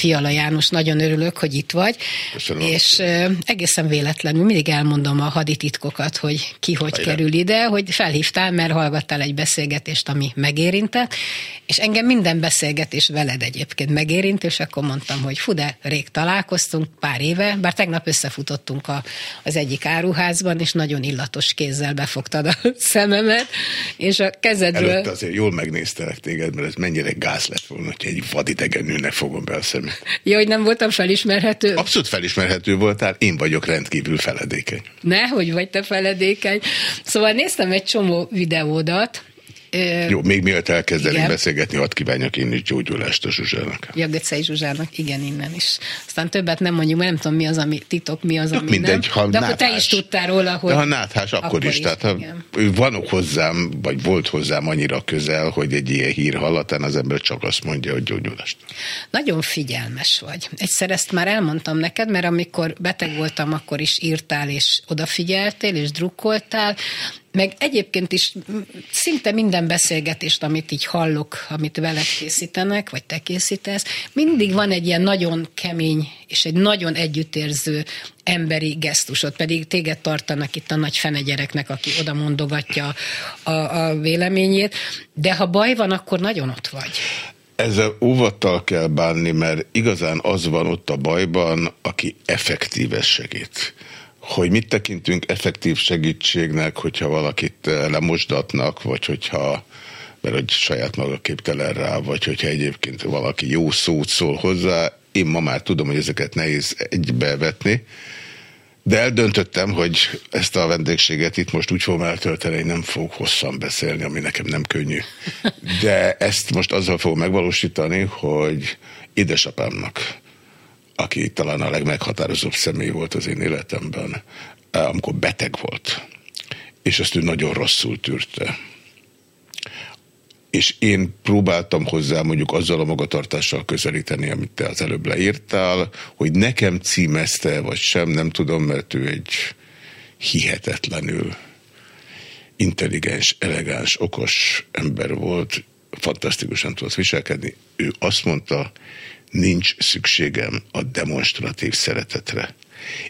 Fiala János, nagyon örülök, hogy itt vagy. Köszönöm. És egészen véletlenül mindig elmondom a hadititkokat, hogy ki hogy Hajra. kerül ide, hogy felhívtál, mert hallgattál egy beszélgetést, ami megérintett, és engem minden beszélgetés veled egyébként megérint, és akkor mondtam, hogy fú, de rég találkoztunk, pár éve, bár tegnap összefutottunk a, az egyik áruházban, és nagyon illatos kézzel befogtad a szememet, és a kezedről... Előtte azért jól megnéztelek téged, mert ez mennyire gáz lett volna, hogy egy vadidegen nőnek fogom be a szemét. Jó, hogy nem voltam felismerhető? Abszolút felismerhető voltál, én vagyok rendkívül feledékeny. Nehogy vagy te feledékeny. Szóval néztem egy csomó videódat, jó, még mielőtt elkezdenénk beszélgetni, hadd kívánjak én is gyógyulást a Zsuzsának. Jagecei Zsuzsának, igen, innen is. Aztán többet nem mondjuk, mert nem tudom, mi az, ami titok, mi az, ami Mindegy, nem. Ha De akkor te is tudtál róla, hogy... De ha náthás, akkor, akkor is. is. Tehát ha ő van hozzám, vagy volt hozzám annyira közel, hogy egy ilyen hír hallatán az ember csak azt mondja, hogy gyógyulást. Nagyon figyelmes vagy. Egyszer ezt már elmondtam neked, mert amikor beteg voltam, akkor is írtál, és odafigyeltél, és drukkoltál, meg egyébként is szinte minden beszélgetést, amit így hallok, amit veled készítenek, vagy te készítesz, mindig van egy ilyen nagyon kemény és egy nagyon együttérző emberi gesztusod, pedig téged tartanak itt a nagy fenegyereknek, aki oda mondogatja a, a véleményét, de ha baj van, akkor nagyon ott vagy. Ezzel óvattal kell bánni, mert igazán az van ott a bajban, aki effektíves segít hogy mit tekintünk effektív segítségnek, hogyha valakit eh, lemosdatnak, vagy hogyha mert hogy saját maga képtelen rá, vagy hogyha egyébként valaki jó szót szól hozzá, én ma már tudom, hogy ezeket nehéz egybevetni, de eldöntöttem, hogy ezt a vendégséget itt most úgy fogom eltölteni, hogy nem fogok hosszan beszélni, ami nekem nem könnyű. De ezt most azzal fogom megvalósítani, hogy édesapámnak aki talán a legmeghatározóbb személy volt az én életemben, eh, amikor beteg volt, és ezt ő nagyon rosszul tűrte. És én próbáltam hozzá mondjuk azzal a magatartással közelíteni, amit te az előbb leírtál, hogy nekem címezte, vagy sem, nem tudom, mert ő egy hihetetlenül intelligens, elegáns, okos ember volt, fantasztikusan tudott viselkedni. Ő azt mondta, nincs szükségem a demonstratív szeretetre.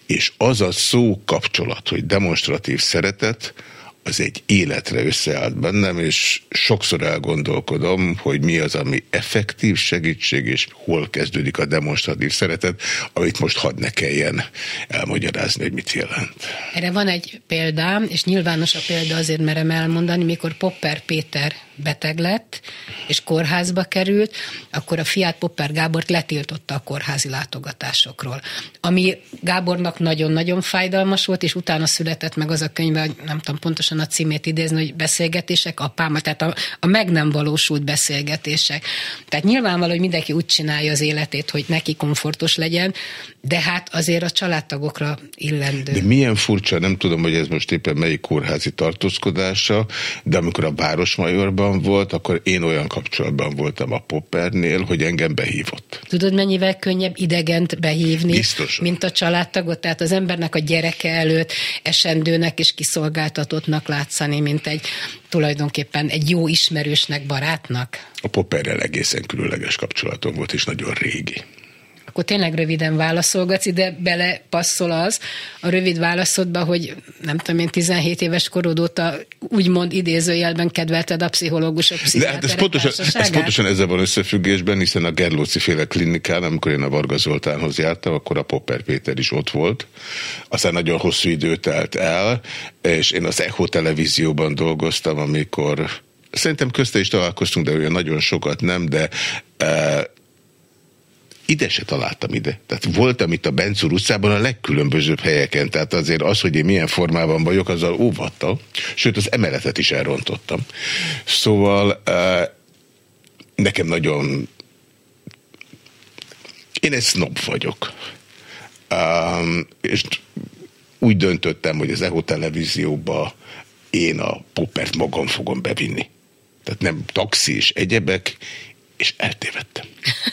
És az a szó kapcsolat, hogy demonstratív szeretet, az egy életre összeállt bennem, és sokszor elgondolkodom, hogy mi az, ami effektív segítség, és hol kezdődik a demonstratív szeretet, amit most hadd ne kelljen elmagyarázni, hogy mit jelent. Erre van egy példám, és nyilvános a példa azért merem elmondani, mikor Popper Péter beteg lett, és kórházba került, akkor a fiát Popper Gábort letiltotta a kórházi látogatásokról. Ami Gábornak nagyon-nagyon fájdalmas volt, és utána született meg az a könyv, nem tudom pontosan a címét idézni, hogy beszélgetések apámmal, tehát a, a meg nem valósult beszélgetések. Tehát nyilvánvaló, hogy mindenki úgy csinálja az életét, hogy neki komfortos legyen, de hát azért a családtagokra illendő. De milyen furcsa, nem tudom, hogy ez most éppen melyik kórházi tartózkodása, de amikor a Városmajorban volt, akkor én olyan kapcsolatban voltam a Poppernél, hogy engem behívott. Tudod, mennyivel könnyebb idegent behívni, Biztosan. mint a családtagot? Tehát az embernek a gyereke előtt esendőnek és kiszolgáltatottnak látszani, mint egy tulajdonképpen egy jó ismerősnek, barátnak? A Popperrel egészen különleges kapcsolatom volt, és nagyon régi akkor tényleg röviden válaszolgatsz, ide bele passzol az a rövid válaszodba, hogy nem tudom én 17 éves korod óta úgymond idézőjelben kedvelted a pszichológusok De hát ez pontosan, ez pontosan ezzel van összefüggésben, hiszen a Gerlóci féle klinikán, amikor én a Varga Zoltánhoz jártam, akkor a Popper Péter is ott volt. Aztán nagyon hosszú idő telt el, és én az Echo televízióban dolgoztam, amikor Szerintem közte is találkoztunk, de olyan nagyon sokat nem, de e, ide se találtam ide. Tehát voltam itt a Bencúr utcában a legkülönbözőbb helyeken, tehát azért az, hogy én milyen formában vagyok, azzal óvattal, sőt az emeletet is elrontottam. Szóval nekem nagyon én egy snob vagyok. Um, és úgy döntöttem, hogy az EHO televízióba én a popert magam fogom bevinni. Tehát nem taxi és egyebek, és eltévedtem.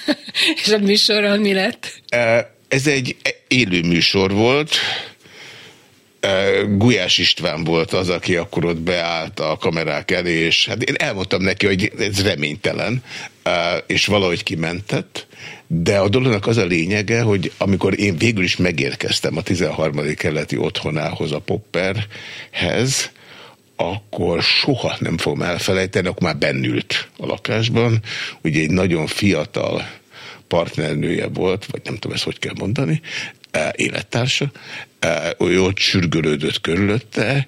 és a műsorral mi lett? Ez egy élő műsor volt. Gulyás István volt az, aki akkor ott beállt a kamerák elé, és hát én elmondtam neki, hogy ez reménytelen, és valahogy kimentett, De a dolognak az a lényege, hogy amikor én végül is megérkeztem a 13. keleti otthonához, a Popperhez, akkor soha nem fogom elfelejteni, akkor már bennült a lakásban. Ugye egy nagyon fiatal partnernője volt, vagy nem tudom ezt hogy kell mondani, eh, élettársa, eh, ő ott sürgölődött körülötte,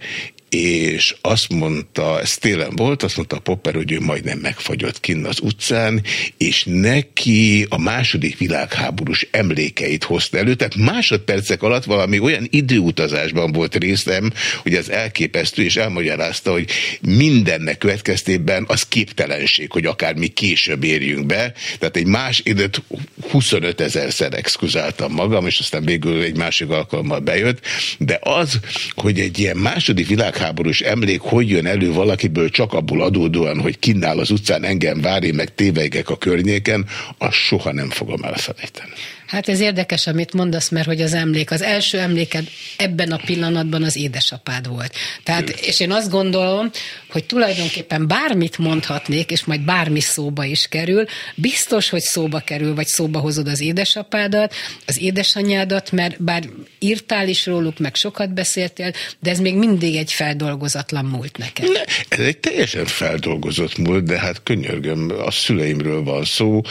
és azt mondta, ez télen volt, azt mondta a Popper, hogy ő majdnem megfagyott kinn az utcán, és neki a második világháborús emlékeit hozta elő, tehát másodpercek alatt valami olyan időutazásban volt részem, hogy az elképesztő, és elmagyarázta, hogy mindennek következtében az képtelenség, hogy akár mi később érjünk be, tehát egy más időt 25 ezerszer exkuzáltam magam, és aztán végül egy másik alkalommal bejött, de az, hogy egy ilyen második világ világháborús emlék hogy jön elő valakiből csak abból adódóan, hogy kinnál az utcán engem várj, meg téveigek a környéken, azt soha nem fogom elfelejteni. Hát ez érdekes, amit mondasz, mert hogy az emlék, az első emléked ebben a pillanatban az édesapád volt. Tehát, és én azt gondolom, hogy tulajdonképpen bármit mondhatnék, és majd bármi szóba is kerül, biztos, hogy szóba kerül, vagy szóba hozod az édesapádat, az édesanyádat, mert bár írtál is róluk, meg sokat beszéltél, de ez még mindig egy feldolgozatlan múlt neked. Ne, ez egy teljesen feldolgozott múlt, de hát könyörgöm, a szüleimről van szó,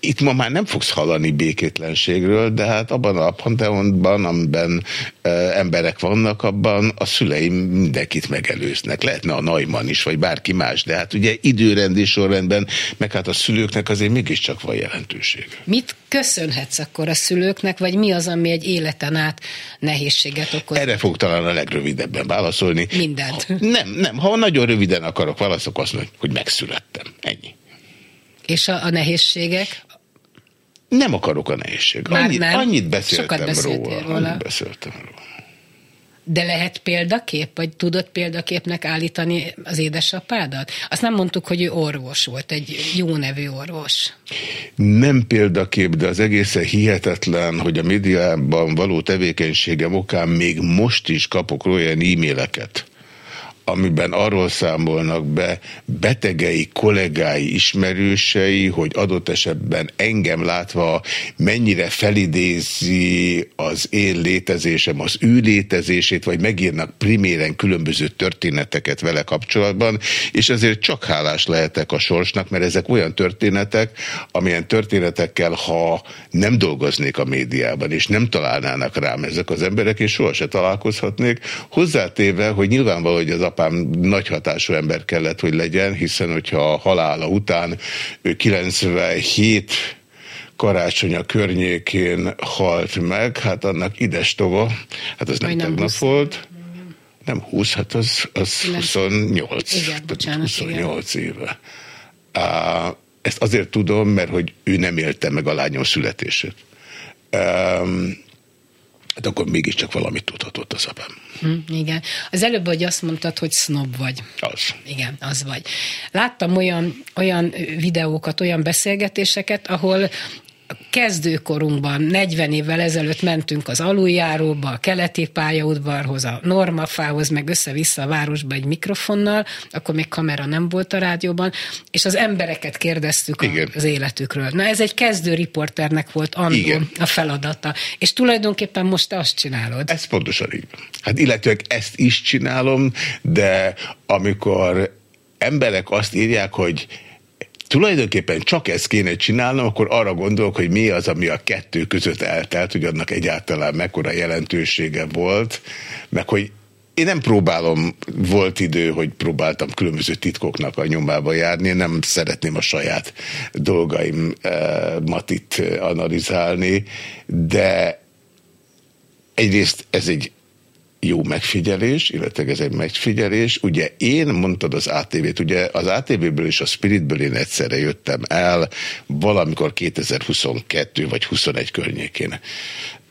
itt ma már nem fogsz hallani békétlenségről, de hát abban a panteonban, amiben emberek vannak, abban a szüleim mindenkit megelőznek. Lehetne a Najman is, vagy bárki más, de hát ugye időrendi sorrendben, meg hát a szülőknek azért mégiscsak van jelentőség. Mit köszönhetsz akkor a szülőknek, vagy mi az, ami egy életen át nehézséget okoz? Erre fog talán a legrövidebben válaszolni. Mindent. Ha, nem, nem. Ha nagyon röviden akarok válaszolni, azt mondom, hogy megszülettem. Ennyi. És a, a nehézségek? Nem akarok a nehézség. Annyit, nem. annyit beszéltem róla. róla. Annyit beszéltem róla. De lehet példakép, vagy tudod példaképnek állítani az édesapádat? Azt nem mondtuk, hogy ő orvos volt, egy jó nevű orvos. Nem példakép, de az egészen hihetetlen, hogy a médiában való tevékenységem okán még most is kapok olyan e-maileket, amiben arról számolnak be betegei, kollégái, ismerősei, hogy adott esetben engem látva mennyire felidézi az én létezésem, az ő létezését, vagy megírnak priméren különböző történeteket vele kapcsolatban, és ezért csak hálás lehetek a sorsnak, mert ezek olyan történetek, amilyen történetekkel, ha nem dolgoznék a médiában, és nem találnának rám ezek az emberek, és sohasem találkozhatnék, hozzátéve, hogy nyilvánvaló, hogy az apám nagy hatású ember kellett, hogy legyen, hiszen hogyha a halála után ő 97 karácsonya környékén halt meg, hát annak ides tova, hát az nem, nem tegnap 20. volt, nem 20, hát az, az 28. Igen, bocsánat, 28 igen. éve. Uh, ezt azért tudom, mert hogy ő nem élte meg a lányom születését. Um, hát akkor mégiscsak valamit tudhatott az apám. Hm, igen. Az előbb, hogy azt mondtad, hogy snob vagy. Az. Igen, az vagy. Láttam olyan, olyan videókat, olyan beszélgetéseket, ahol kezdőkorunkban, 40 évvel ezelőtt mentünk az aluljáróba, a keleti pályaudvarhoz, a normafához, meg össze-vissza a városba egy mikrofonnal, akkor még kamera nem volt a rádióban, és az embereket kérdeztük Igen. az életükről. Na ez egy kezdő riporternek volt annó a feladata. És tulajdonképpen most te azt csinálod. Ez pontosan így. Hát illetőleg ezt is csinálom, de amikor emberek azt írják, hogy tulajdonképpen csak ezt kéne csinálnom, akkor arra gondolok, hogy mi az, ami a kettő között eltelt, hogy annak egyáltalán mekkora jelentősége volt, meg hogy én nem próbálom, volt idő, hogy próbáltam különböző titkoknak a nyomába járni, nem szeretném a saját dolgaimat itt analizálni, de egyrészt ez egy jó megfigyelés, illetve ez egy megfigyelés. Ugye én mondtad az ATV-t, ugye az ATV-ből és a Spiritből én egyszerre jöttem el valamikor 2022 vagy 21 környékén.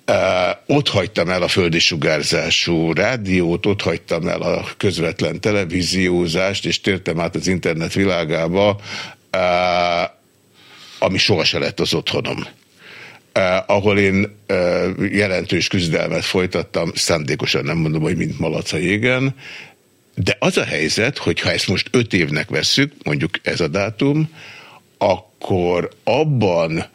Uh, ott hagytam el a földi sugárzású rádiót, ott hagytam el a közvetlen televíziózást, és tértem át az internet világába, uh, ami sohasem lett az otthonom eh, ahol én eh, jelentős küzdelmet folytattam, szándékosan nem mondom, hogy mint malaca jégen, de az a helyzet, hogy ha ezt most öt évnek vesszük, mondjuk ez a dátum, akkor abban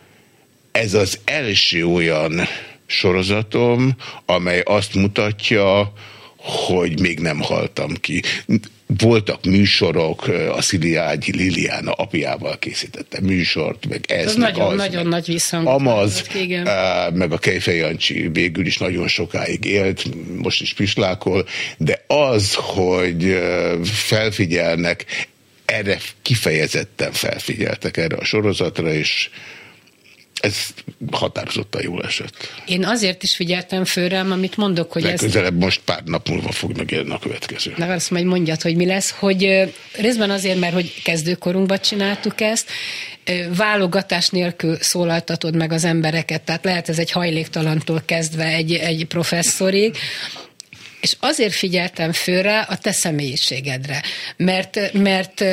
ez az első olyan sorozatom, amely azt mutatja, hogy még nem haltam ki. Voltak műsorok, a Sziliágyi Liliana apjával készítette műsort, meg ez, ez meg nagyon, az, nagyon meg nagy visszhang. Amaz, igen. meg a Kejfej Jancsi végül is nagyon sokáig élt, most is pislákol, de az, hogy felfigyelnek, erre kifejezetten felfigyeltek erre a sorozatra, és ez határozottan jól esett. Én azért is figyeltem föl rám, amit mondok, hogy Legközelebb ez... most pár nap múlva fog megjelenni a következő. Na, azt majd mondjad, hogy mi lesz, hogy részben azért, mert hogy kezdőkorunkban csináltuk ezt, válogatás nélkül szólaltatod meg az embereket, tehát lehet ez egy hajléktalantól kezdve egy, egy professzorig, és azért figyeltem főre a te személyiségedre, mert, mert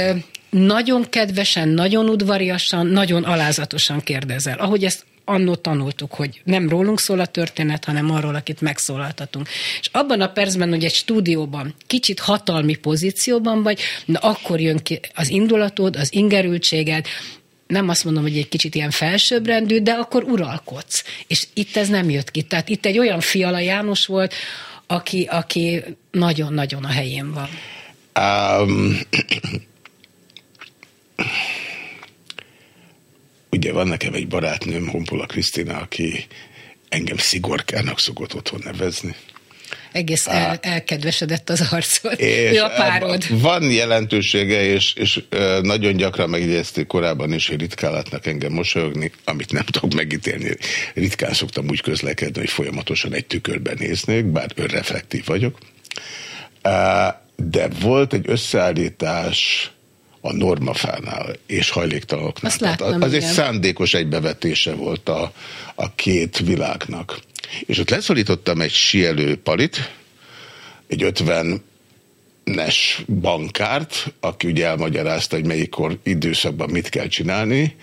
nagyon kedvesen, nagyon udvariasan, nagyon alázatosan kérdezel. Ahogy ezt annó tanultuk, hogy nem rólunk szól a történet, hanem arról, akit megszólaltatunk. És abban a percben, hogy egy stúdióban kicsit hatalmi pozícióban vagy, na akkor jön ki az indulatod, az ingerültséged, nem azt mondom, hogy egy kicsit ilyen felsőbbrendű, de akkor uralkodsz. És itt ez nem jött ki. Tehát itt egy olyan Fiala János volt, aki, aki nagyon-nagyon a helyén van. Um, ugye van nekem egy barátnőm, Honpola Krisztina, aki engem szigorkának szokott otthon nevezni. Egész el, elkedvesedett az arcod. ő a párod. Van jelentősége, és, és nagyon gyakran megjegyezték korábban is, hogy ritkán látnak engem mosolyogni, amit nem tudok megítélni. Ritkán szoktam úgy közlekedni, hogy folyamatosan egy tükörben néznék, bár önreflektív vagyok. De volt egy összeállítás, a normafánál és hajléktalanoknál. Azt láttam, az igen. egy szándékos egybevetése volt a, a két világnak. És ott leszorítottam egy sielő palit, egy 50 nes bankárt, aki ugye elmagyarázta, hogy melyik időszakban mit kell csinálni,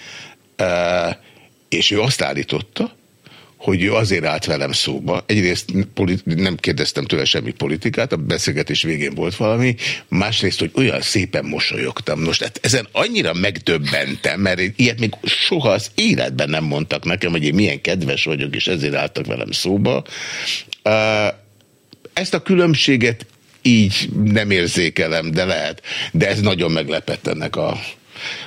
e, és ő azt állította, hogy ő azért állt velem szóba. Egyrészt nem kérdeztem tőle semmi politikát, a beszélgetés végén volt valami, másrészt, hogy olyan szépen mosolyogtam. Most hát ezen annyira megdöbbentem, mert ilyet még soha az életben nem mondtak nekem, hogy én milyen kedves vagyok, és ezért álltak velem szóba. Ezt a különbséget így nem érzékelem, de lehet. De ez nagyon meglepett ennek a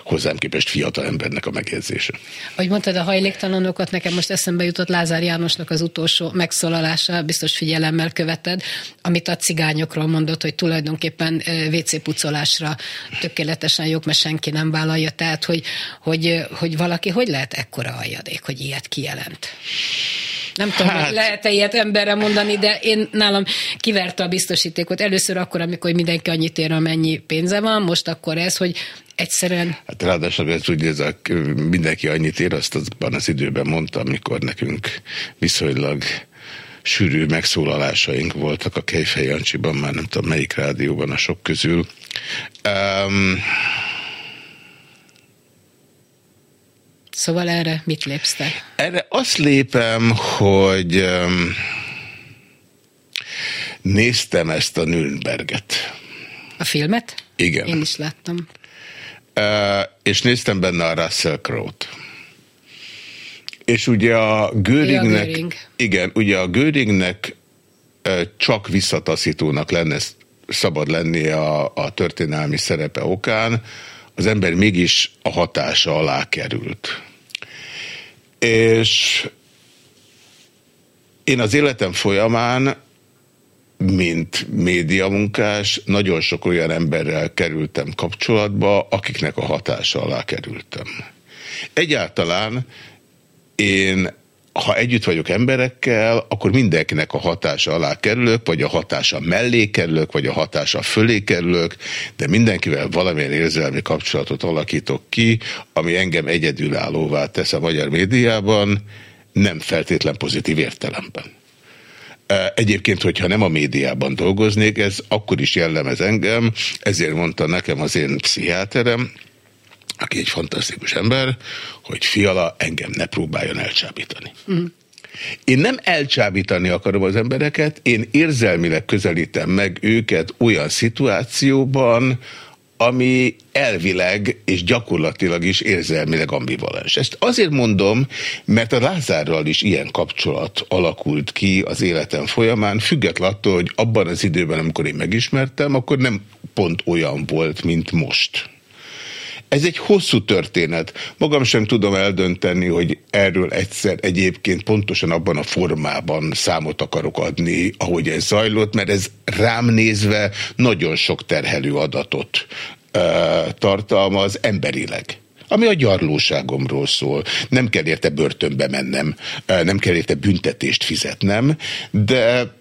hozzám képest fiatal embernek a megjegyzése. Ahogy mondtad a hajléktalanokat, nekem most eszembe jutott Lázár Jánosnak az utolsó megszólalása, biztos figyelemmel követed, amit a cigányokról mondott, hogy tulajdonképpen WC pucolásra tökéletesen jók, mert senki nem vállalja. Tehát, hogy, hogy, hogy valaki hogy lehet ekkora aljadék, hogy ilyet kijelent? Nem tudom, hát... lehet-e ilyet emberre mondani, de én nálam kiverte a biztosítékot. Először akkor, amikor mindenki annyit ér, amennyi pénze van, most akkor ez, hogy egyszerűen... Hát ráadásul ez úgy, a, mindenki annyit ér, azt azban az időben mondta, amikor nekünk viszonylag sűrű megszólalásaink voltak a Kejfej Jancsiban, már nem tudom melyik rádióban a sok közül. Um, Szóval erre mit lépsz te? Erre azt lépem, hogy um, néztem ezt a Nürnberget. A filmet? Igen. Én is láttam. Uh, és néztem benne a Russell Crowe-t. És ugye a Göringnek, Göring. igen, ugye a Göringnek uh, csak visszataszítónak lenne szabad lennie a, a történelmi szerepe okán, az ember mégis a hatása alá került. És én az életem folyamán, mint médiamunkás, nagyon sok olyan emberrel kerültem kapcsolatba, akiknek a hatása alá kerültem. Egyáltalán én ha együtt vagyok emberekkel, akkor mindenkinek a hatása alá kerülök, vagy a hatása mellé kerülök, vagy a hatása fölé kerülök, de mindenkivel valamilyen érzelmi kapcsolatot alakítok ki, ami engem egyedülállóvá tesz a magyar médiában, nem feltétlen pozitív értelemben. Egyébként, hogyha nem a médiában dolgoznék, ez akkor is jellemez engem, ezért mondta nekem az én pszichiáterem, aki egy fantasztikus ember, hogy fiala engem ne próbáljon elcsábítani. Mm. Én nem elcsábítani akarom az embereket, én érzelmileg közelítem meg őket olyan szituációban, ami elvileg és gyakorlatilag is érzelmileg ambivalens. Ezt azért mondom, mert a Lázárral is ilyen kapcsolat alakult ki az életem folyamán, függetlenül attól, hogy abban az időben, amikor én megismertem, akkor nem pont olyan volt, mint most. Ez egy hosszú történet. Magam sem tudom eldönteni, hogy erről egyszer egyébként pontosan abban a formában számot akarok adni, ahogy ez zajlott, mert ez rám nézve nagyon sok terhelő adatot uh, tartalmaz emberileg ami a gyarlóságomról szól. Nem kell érte börtönbe mennem, nem kell érte büntetést fizetnem, de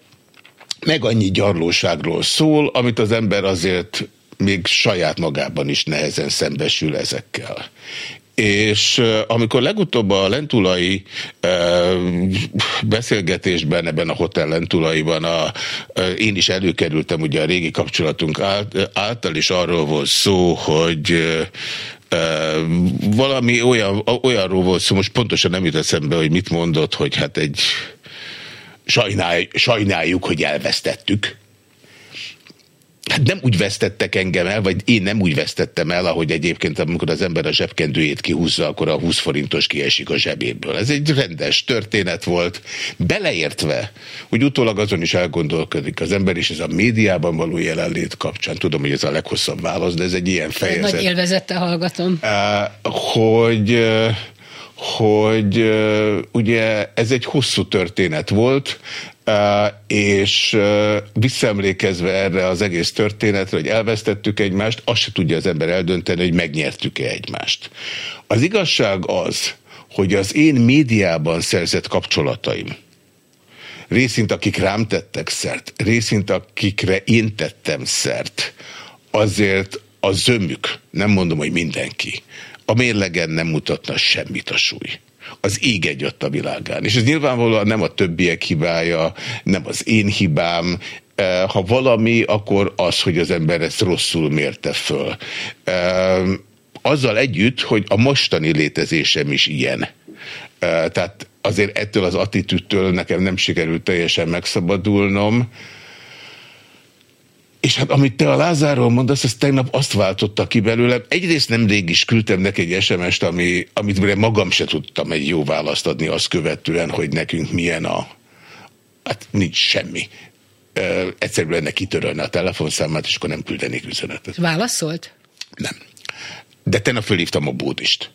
meg annyi gyarlóságról szól, amit az ember azért még saját magában is nehezen szembesül ezekkel. És amikor legutóbb a lentulai beszélgetésben, ebben a hotel lentulaiban a, én is előkerültem ugye a régi kapcsolatunk által is arról volt szó, hogy valami olyan, olyanról volt szó, most pontosan nem jut eszembe, hogy mit mondott, hogy hát egy sajnálj, sajnáljuk, hogy elvesztettük Hát nem úgy vesztettek engem el, vagy én nem úgy vesztettem el, ahogy egyébként, amikor az ember a zsebkendőjét kihúzza, akkor a 20 forintos kiesik a zsebéből. Ez egy rendes történet volt, beleértve, hogy utólag azon is elgondolkodik az ember, és ez a médiában való jelenlét kapcsán, tudom, hogy ez a leghosszabb válasz, de ez egy ilyen fejezet. Nagy élvezettel hallgatom. Hogy hogy ugye ez egy hosszú történet volt, és visszaemlékezve erre az egész történetre, hogy elvesztettük egymást, azt se tudja az ember eldönteni, hogy megnyertük-e egymást. Az igazság az, hogy az én médiában szerzett kapcsolataim, részint akik rám tettek szert, részint akikre én tettem szert, azért a zömük, nem mondom, hogy mindenki, a mérlegen nem mutatna semmit a súly. Az ég egy ott a világán. És ez nyilvánvalóan nem a többiek hibája, nem az én hibám, e, ha valami, akkor az, hogy az ember ezt rosszul mérte föl. E, azzal együtt, hogy a mostani létezésem is ilyen. E, tehát azért ettől az attitűdtől nekem nem sikerült teljesen megszabadulnom, és hát amit te a Lázárról mondasz, ez tegnap azt váltotta ki belőlem. Egyrészt nemrég is küldtem neki egy SMS-t, ami, amit magam se tudtam egy jó választ adni azt követően, hogy nekünk milyen a... Hát nincs semmi. Ö, egyszerűen neki kitörölne a telefonszámát, és akkor nem küldenék üzenetet. Válaszolt? Nem. De tegnap fölhívtam a bódist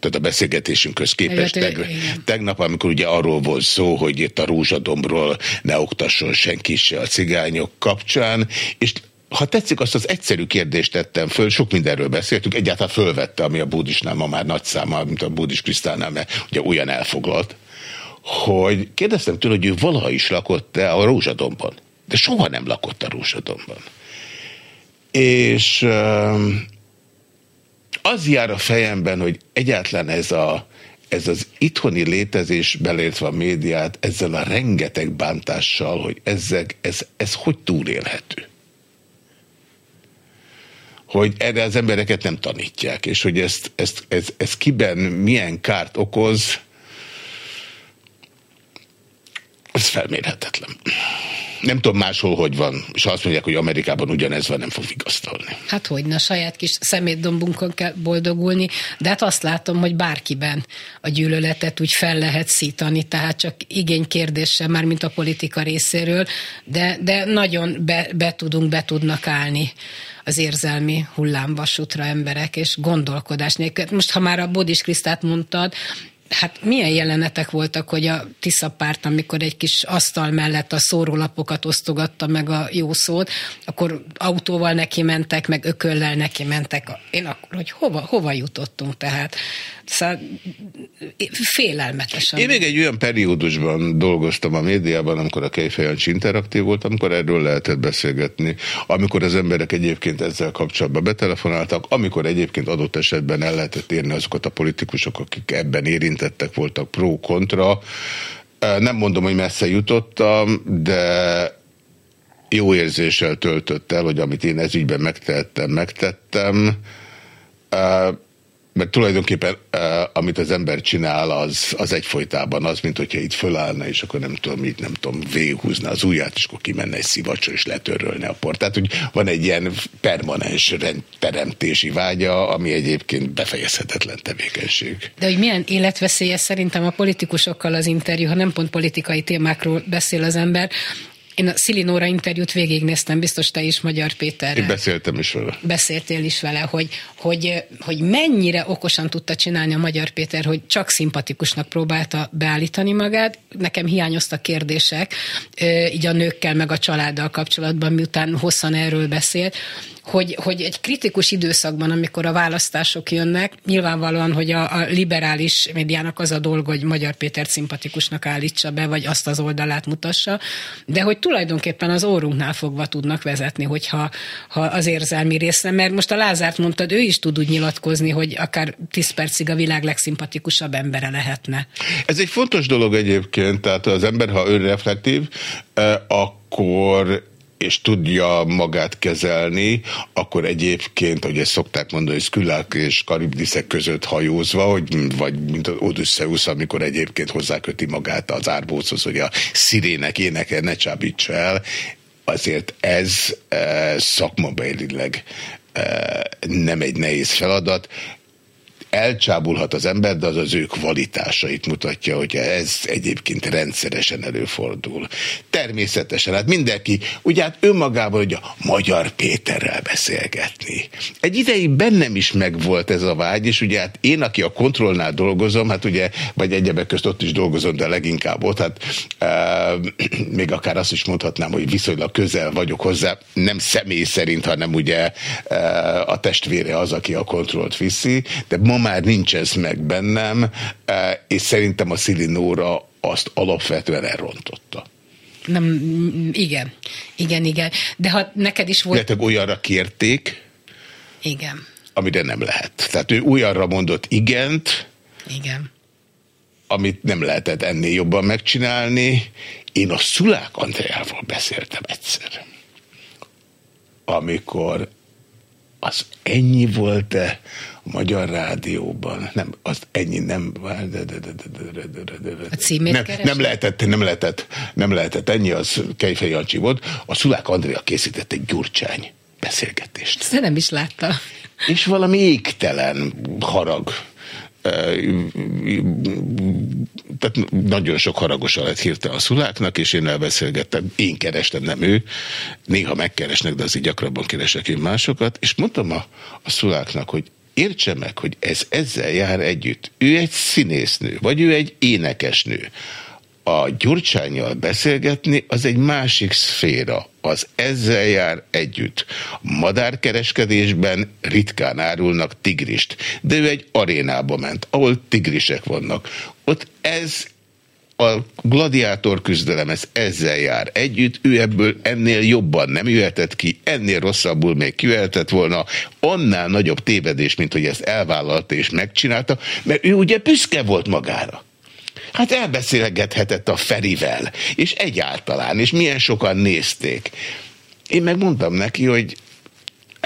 tehát a beszélgetésünkhöz képest igen, teg, tegnap, amikor ugye arról volt szó, hogy itt a Rózsadombról ne oktasson senki se a cigányok kapcsán, és ha tetszik, azt az egyszerű kérdést tettem föl, sok mindenről beszéltünk, egyáltalán fölvette, ami a Búdisnál ma már nagy száma, mint a Búdis Krisztálnál, mert ugye olyan elfoglalt, hogy kérdeztem tőle, hogy ő valaha is lakott-e a Rózsadomban. De soha nem lakott a Rózsadomban. És az jár a fejemben, hogy egyáltalán ez, a, ez az itthoni létezés, belértve a médiát, ezzel a rengeteg bántással, hogy ezek, ez, ez hogy túlélhető? Hogy erre az embereket nem tanítják, és hogy ezt, ezt, ez, ez kiben milyen kárt okoz, ez felmérhetetlen nem tudom máshol, hogy van, és azt mondják, hogy Amerikában ugyanez van, nem fog vigasztalni. Hát hogy, na saját kis szemétdombunkon kell boldogulni, de hát azt látom, hogy bárkiben a gyűlöletet úgy fel lehet szítani, tehát csak igény kérdése már, mint a politika részéről, de, de nagyon be, be tudunk, be tudnak állni az érzelmi hullámvasútra emberek, és gondolkodás nélkül. Most, ha már a Bodis Krisztát mondtad, hát milyen jelenetek voltak, hogy a Tisza párt, amikor egy kis asztal mellett a szórólapokat osztogatta meg a jó szót, akkor autóval neki mentek, meg ököllel neki mentek. Én akkor, hogy hova, hova jutottunk tehát. Szóval félelmetesen. Én még egy olyan periódusban dolgoztam a médiában, amikor a Kejfejancs interaktív volt, amikor erről lehetett beszélgetni, amikor az emberek egyébként ezzel kapcsolatban betelefonáltak, amikor egyébként adott esetben el lehetett érni azokat a politikusok, akik ebben érintettek voltak pro-kontra. Nem mondom, hogy messze jutottam, de jó érzéssel töltött el, hogy amit én ezügyben megtettem, megtettem mert tulajdonképpen amit az ember csinál, az, az egyfolytában az, mint hogyha itt fölállna, és akkor nem tudom, mit nem tudom, véghúzna az ujját, és akkor kimenne egy szivacsra, és letörölne a port. Tehát, hogy van egy ilyen permanens rendteremtési vágya, ami egyébként befejezhetetlen tevékenység. De hogy milyen életveszélyes szerintem a politikusokkal az interjú, ha nem pont politikai témákról beszél az ember, én a Szilinóra interjút végignéztem, biztos te is, Magyar Péter. Én beszéltem is vele. Beszéltél is vele, hogy, hogy, hogy mennyire okosan tudta csinálni a Magyar Péter, hogy csak szimpatikusnak próbálta beállítani magát. Nekem hiányoztak kérdések, így a nőkkel meg a családdal kapcsolatban, miután hosszan erről beszélt hogy, hogy egy kritikus időszakban, amikor a választások jönnek, nyilvánvalóan, hogy a, a liberális médiának az a dolga, hogy Magyar Péter szimpatikusnak állítsa be, vagy azt az oldalát mutassa, de hogy tulajdonképpen az órunknál fogva tudnak vezetni, hogyha ha az érzelmi része, mert most a Lázárt mondtad, ő is tud úgy nyilatkozni, hogy akár 10 percig a világ legszimpatikusabb embere lehetne. Ez egy fontos dolog egyébként, tehát az ember, ha önreflektív, eh, akkor és tudja magát kezelni, akkor egyébként, hogy ezt szokták mondani, Szkülák és Karibdiszek között hajózva, hogy, vagy mint az Odysseus, amikor egyébként hozzáköti magát az árbóchoz, hogy a szirének éneke ne csábítsa el, azért ez e, szakmabelileg e, nem egy nehéz feladat elcsábulhat az ember, de az az ő kvalitásait mutatja, hogy ez egyébként rendszeresen előfordul. Természetesen, hát mindenki, ugye hát önmagában, hogy a Magyar Péterrel beszélgetni. Egy ideig bennem is megvolt ez a vágy, és ugye hát én, aki a kontrollnál dolgozom, hát ugye, vagy egyebek közt ott is dolgozom, de leginkább ott, hát e, még akár azt is mondhatnám, hogy viszonylag közel vagyok hozzá, nem személy szerint, hanem ugye e, a testvére az, aki a kontrollt viszi, de ma már nincs ez meg bennem, e, és szerintem a Szilinóra azt alapvetően elrontotta. Nem, igen, igen, igen. De ha neked is volt... Illetve olyanra kérték, igen. amire nem lehet. Tehát ő olyanra mondott igent, igen. amit nem lehetett ennél jobban megcsinálni. Én a Szulák Andreával beszéltem egyszer. Amikor az ennyi volt-e Magyar Rádióban? Nem, az ennyi nem... A címét nem, nem, lehetett, nem, lehetett, nem lehetett ennyi, az Kejfej Jancsi volt. A Szulák Andrea készített egy gyurcsány beszélgetést. Ezt nem is látta. És valami égtelen harag tehát nagyon sok haragosa lett hírte a szuláknak, és én elbeszélgettem, én kerestem, nem ő, néha megkeresnek, de azért gyakrabban keresek én másokat, és mondtam a, a szuláknak, hogy értse meg, hogy ez ezzel jár együtt. Ő egy színésznő, vagy ő egy énekesnő a Gyurcsányjal beszélgetni, az egy másik szféra. Az ezzel jár együtt. Madárkereskedésben ritkán árulnak tigrist, de ő egy arénába ment, ahol tigrisek vannak. Ott ez a gladiátor küzdelem, ez ezzel jár együtt, ő ebből ennél jobban nem jöhetett ki, ennél rosszabbul még kijöhetett volna, annál nagyobb tévedés, mint hogy ezt elvállalta és megcsinálta, mert ő ugye büszke volt magára. Hát elbeszélgethetett a Ferivel, és egyáltalán, és milyen sokan nézték. Én megmondtam neki, hogy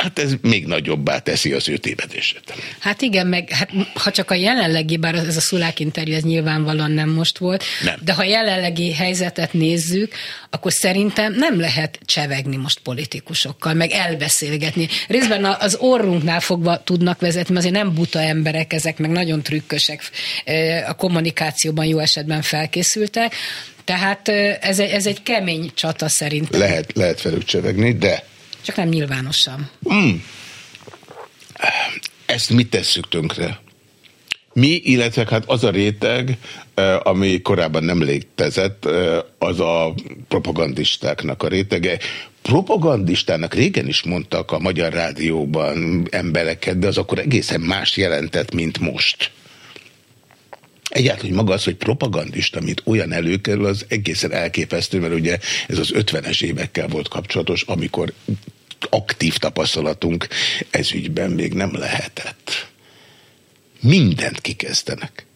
Hát ez még nagyobbá teszi az ő tévedését. Hát igen, meg hát, ha csak a jelenlegi, bár ez a szulák interjú, ez nyilvánvalóan nem most volt, nem. de ha jelenlegi helyzetet nézzük, akkor szerintem nem lehet csevegni most politikusokkal, meg elbeszélgetni. Részben az orrunknál fogva tudnak vezetni, azért nem buta emberek ezek, meg nagyon trükkösek, a kommunikációban jó esetben felkészültek, tehát ez egy, ez egy kemény csata szerintem. Lehet, lehet velük csevegni, de csak nem nyilvánosan. Mm. Ezt mit tesszük tönkre? Mi, illetve hát az a réteg, ami korábban nem létezett, az a propagandistáknak a rétege. Propagandistának régen is mondtak a Magyar Rádióban embereket, de az akkor egészen más jelentett, mint most. Egyáltalán, hogy maga az, hogy propagandista, mint olyan előkerül, az egészen elképesztő, mert ugye ez az 50-es évekkel volt kapcsolatos, amikor aktív tapasztalatunk ez ügyben még nem lehetett. Mindent kikezdenek.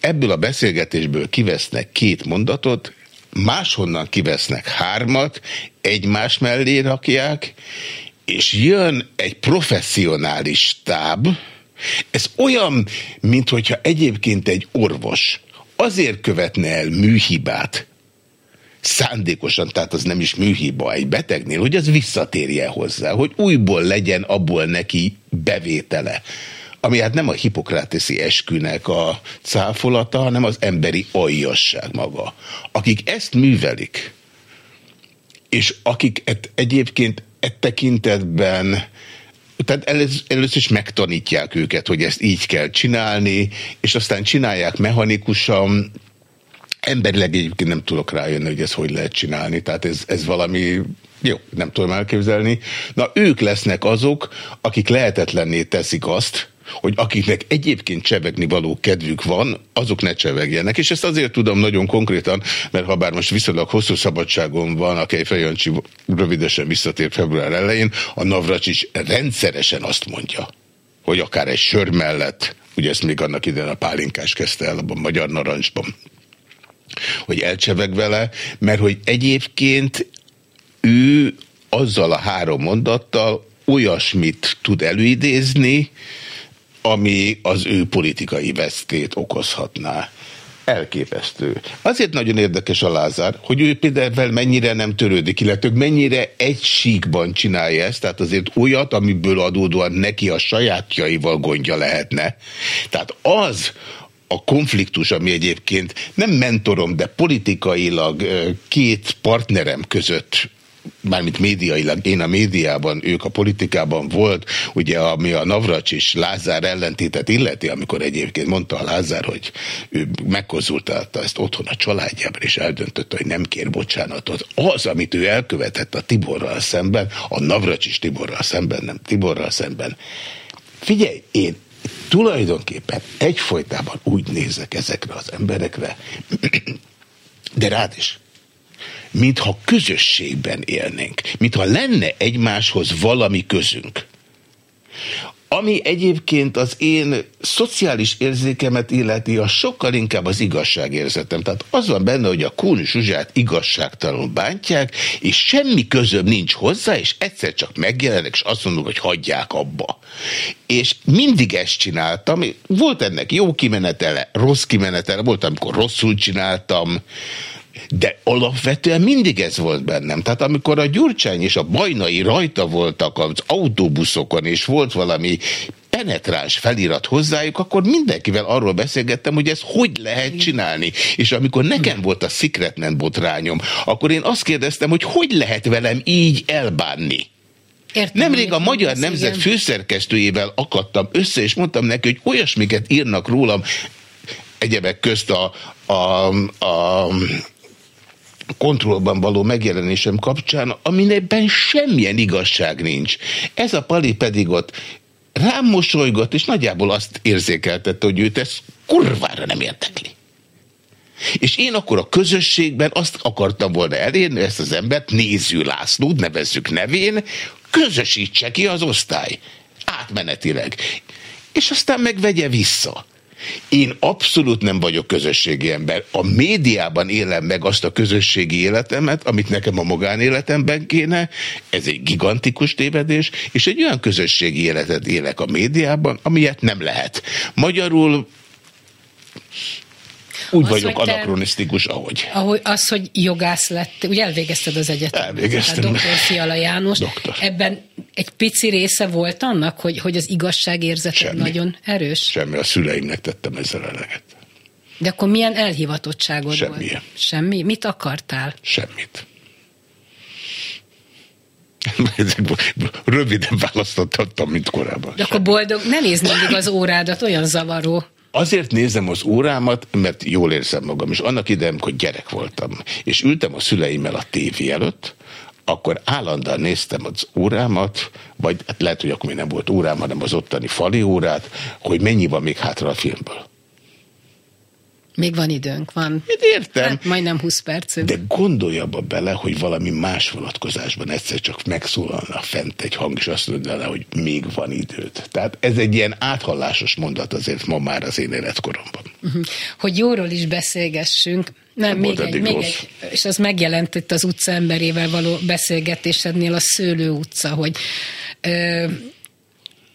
Ebből a beszélgetésből kivesznek két mondatot, máshonnan kivesznek hármat, egymás mellé rakják, és jön egy professzionális stáb, Ez olyan, mintha egyébként egy orvos azért követne el műhibát, szándékosan, tehát az nem is műhiba egy betegnél, hogy az visszatérje hozzá, hogy újból legyen abból neki bevétele. Ami hát nem a hipokráteszi eskünek a cáfolata, hanem az emberi aljasság maga. Akik ezt művelik, és akik egyébként e tekintetben tehát először is megtanítják őket, hogy ezt így kell csinálni, és aztán csinálják mechanikusan, Emberileg egyébként nem tudok rájönni, hogy ezt hogy lehet csinálni. Tehát ez, ez valami jó, nem tudom elképzelni. Na, ők lesznek azok, akik lehetetlenné teszik azt, hogy akiknek egyébként csevegni való kedvük van, azok ne csevegjenek. És ezt azért tudom nagyon konkrétan, mert ha bár most viszonylag hosszú szabadságon van, a Kejfejancsi rövidesen visszatért február elején, a Navracsics rendszeresen azt mondja, hogy akár egy sör mellett, ugye ezt még annak idején a pálinkás kezdte el a magyar narancsban, hogy elcseveg vele, mert hogy egyébként ő azzal a három mondattal olyasmit tud előidézni, ami az ő politikai vesztét okozhatná. Elképesztő. Azért nagyon érdekes a Lázár, hogy ő például mennyire nem törődik, illetve mennyire egy síkban csinálja ezt, tehát azért olyat, amiből adódóan neki a sajátjaival gondja lehetne. Tehát az, a konfliktus, ami egyébként nem mentorom, de politikailag két partnerem között mármint médiailag, én a médiában, ők a politikában volt, ugye ami a Navracs és Lázár ellentétet illeti, amikor egyébként mondta a Lázár, hogy ő megkonzultálta ezt otthon a családjában, és eldöntötte, hogy nem kér bocsánatot. Az, amit ő elkövetett a Tiborral szemben, a Navracs is Tiborral szemben, nem Tiborral szemben. Figyelj, én tulajdonképpen egyfolytában úgy nézek ezekre az emberekre, de rád is, mintha közösségben élnénk, mintha lenne egymáshoz valami közünk. Ami egyébként az én szociális érzékemet illeti, a sokkal inkább az igazságérzetem. Tehát az van benne, hogy a Kún Zsuzsát igazságtalanul bántják, és semmi közöm nincs hozzá, és egyszer csak megjelenek, és azt mondom, hogy hagyják abba. És mindig ezt csináltam. Volt ennek jó kimenetele, rossz kimenetele, volt, amikor rosszul csináltam, de alapvetően mindig ez volt bennem. Tehát amikor a Gyurcsány és a Bajnai rajta voltak az autóbuszokon, és volt valami penetráns felirat hozzájuk, akkor mindenkivel arról beszélgettem, hogy ez hogy lehet csinálni. És amikor nekem volt a Secretman botrányom, akkor én azt kérdeztem, hogy hogy lehet velem így elbánni. Értem, Nemrég a Magyar Nemzet igen. főszerkesztőjével akadtam össze, és mondtam neki, hogy olyasmiket írnak rólam, egyebek közt a, a, a kontrollban való megjelenésem kapcsán, aminekben semmilyen igazság nincs. Ez a pali pedig ott rám mosolygott, és nagyjából azt érzékeltette, hogy őt ez kurvára nem érdekli. És én akkor a közösségben azt akartam volna elérni, ezt az embert, Néző Lászlót, nevezzük nevén, közösítse ki az osztály. Átmenetileg. És aztán megvegye vissza. Én abszolút nem vagyok közösségi ember. A médiában élem meg azt a közösségi életemet, amit nekem a magánéletemben kéne. Ez egy gigantikus tévedés, és egy olyan közösségi életet élek a médiában, amilyet nem lehet. Magyarul úgy az, vagyok anakronisztikus, ahogy. ahogy. Az, hogy jogász lett, ugye elvégezted az egyetemet. Elvégeztem. A doktor Fiala János. Doktor. Ebben egy pici része volt annak, hogy, hogy az igazságérzet nagyon erős? Semmi, a szüleimnek tettem ezzel eleget. De akkor milyen elhivatottságod Semmilyen. volt? Semmi. Mit akartál? Semmit. Röviden választottam, mint korábban. De akkor boldog, ne nézd mindig az órádat, olyan zavaró. Azért nézem az órámat, mert jól érzem magam, és annak idején, hogy gyerek voltam, és ültem a szüleimmel a tévé előtt, akkor állandóan néztem az órámat, vagy hát lehet, hogy akkor még nem volt órám, hanem az ottani fali órát, hogy mennyi van még hátra a filmből. Még van időnk, van. Én értem. Hát majdnem 20 percünk. De gondolj abba bele, hogy valami más vonatkozásban egyszer csak megszólalna fent egy hang, és azt mondaná, hogy még van időd. Tehát ez egy ilyen áthallásos mondat azért ma már az én életkoromban. Uh-huh. Hogy jóról is beszélgessünk, nem még, egy, még egy, és az megjelent itt az utca emberével való beszélgetésednél a Szőlő utca, hogy ö,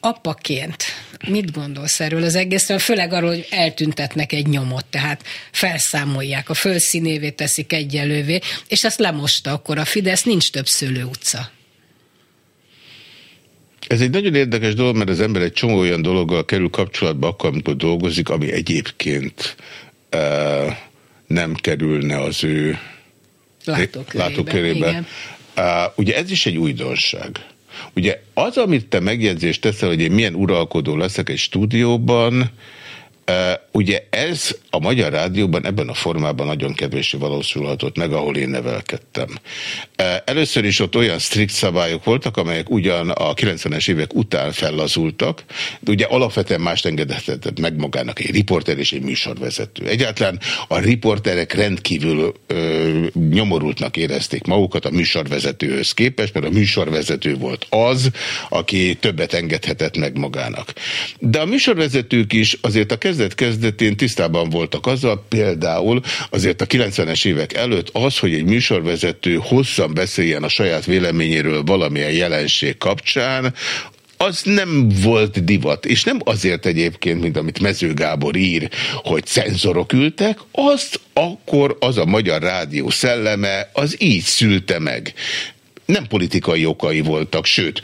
apaként mit gondolsz erről az egészről? Főleg arról, hogy eltüntetnek egy nyomot, tehát felszámolják, a fölszínévé teszik egyelővé, és ezt lemosta akkor a Fidesz, nincs több szőlő utca. Ez egy nagyon érdekes dolog, mert az ember egy csomó olyan dologgal kerül kapcsolatba akkor, amikor dolgozik, ami egyébként uh, nem kerülne az ő látókörébe. látókörébe. Uh, ugye ez is egy újdonság. Ugye az, amit te megjegyzést teszel, hogy én milyen uralkodó leszek egy stúdióban, Ugye ez a Magyar Rádióban ebben a formában nagyon kevésbé valósulhatott meg, ahol én nevelkedtem. Először is ott olyan strikt szabályok voltak, amelyek ugyan a 90-es évek után fellazultak, de ugye alapvetően mást engedhetett meg magának egy riporter és egy műsorvezető. Egyáltalán a riporterek rendkívül ö, nyomorultnak érezték magukat a műsorvezetőhöz képest, mert a műsorvezető volt az, aki többet engedhetett meg magának. De a műsorvezetők is azért a kezdet-kezdetén tisztában voltak azzal, például azért a 90-es évek előtt az, hogy egy műsorvezető hosszan beszéljen a saját véleményéről valamilyen jelenség kapcsán, az nem volt divat, és nem azért egyébként, mint amit Mező Gábor ír, hogy cenzorok ültek, azt akkor az a magyar rádió szelleme, az így szülte meg. Nem politikai okai voltak, sőt,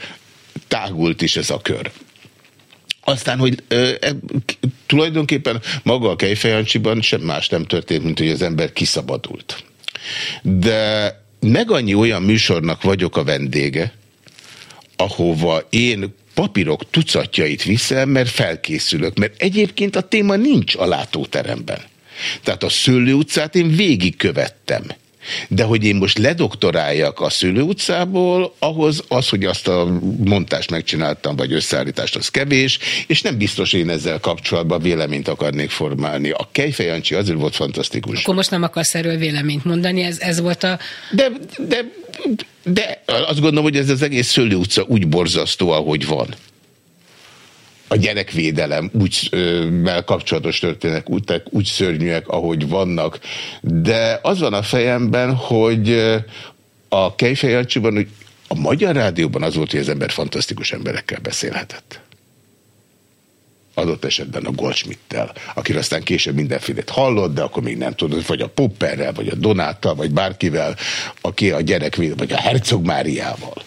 tágult is ez a kör. Aztán, hogy e, tulajdonképpen maga a Kejfejancsiban sem más nem történt, mint hogy az ember kiszabadult. De meg annyi olyan műsornak vagyok a vendége, ahova én papírok tucatjait viszem, mert felkészülök, mert egyébként a téma nincs a látóteremben. Tehát a Szőlő utcát én végigkövettem. De hogy én most ledoktoráljak a Szülő utcából, ahhoz az, hogy azt a montást megcsináltam, vagy összeállítást, az kevés, és nem biztos én ezzel kapcsolatban véleményt akarnék formálni. A Kejfej Jancsi azért volt fantasztikus. Akkor most nem akarsz erről véleményt mondani, ez, ez volt a... De, de, de azt gondolom, hogy ez az egész Szőlő utca úgy borzasztó, ahogy van a gyerekvédelem úgy mel kapcsolatos történetek úgy, úgy szörnyűek, ahogy vannak. De az van a fejemben, hogy a Kejfejancsiban, hogy a Magyar Rádióban az volt, hogy az ember fantasztikus emberekkel beszélhetett. Adott esetben a Goldschmidt-tel, aztán később mindenfélét hallott, de akkor még nem tudod, vagy a Popperrel, vagy a Donáttal, vagy bárkivel, aki a gyerekvédelem, vagy a Herzog Máriával.